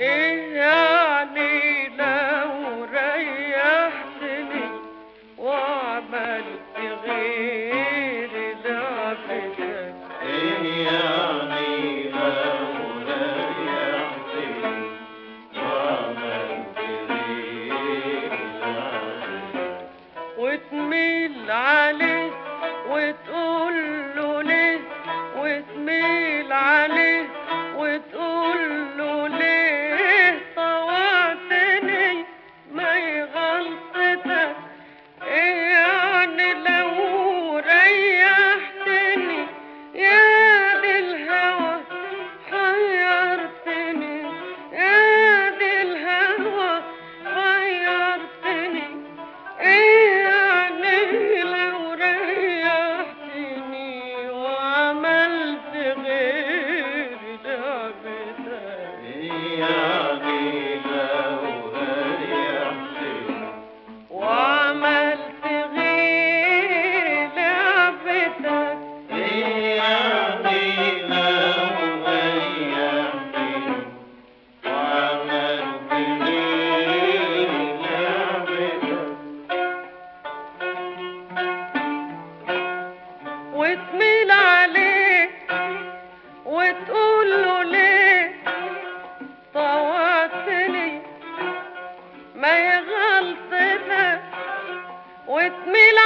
Yeah. طوعتني ما يغلطتك وتميل